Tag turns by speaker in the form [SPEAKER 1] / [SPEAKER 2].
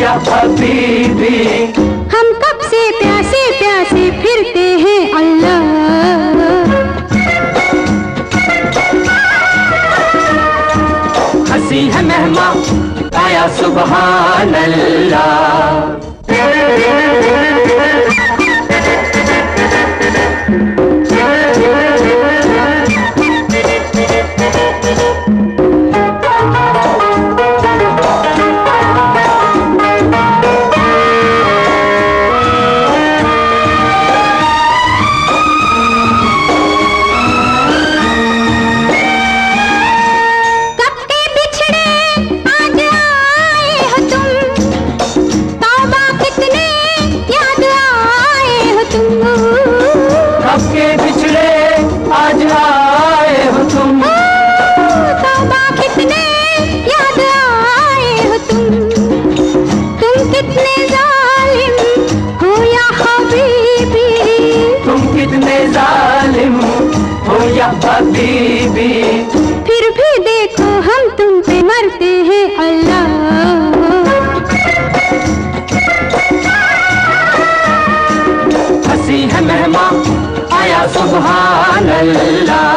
[SPEAKER 1] या हबीबी
[SPEAKER 2] हम कब से प्यासे प्यासे फिरते हैं अल्लाह।
[SPEAKER 1] हसी है मेहमा आया सुबह अल्लाह हबीबी।
[SPEAKER 2] फिर भी देखो हम तुम पे मरते हैं अल्लाह।
[SPEAKER 1] हसी है मेहमा आया सुबह अल्लाह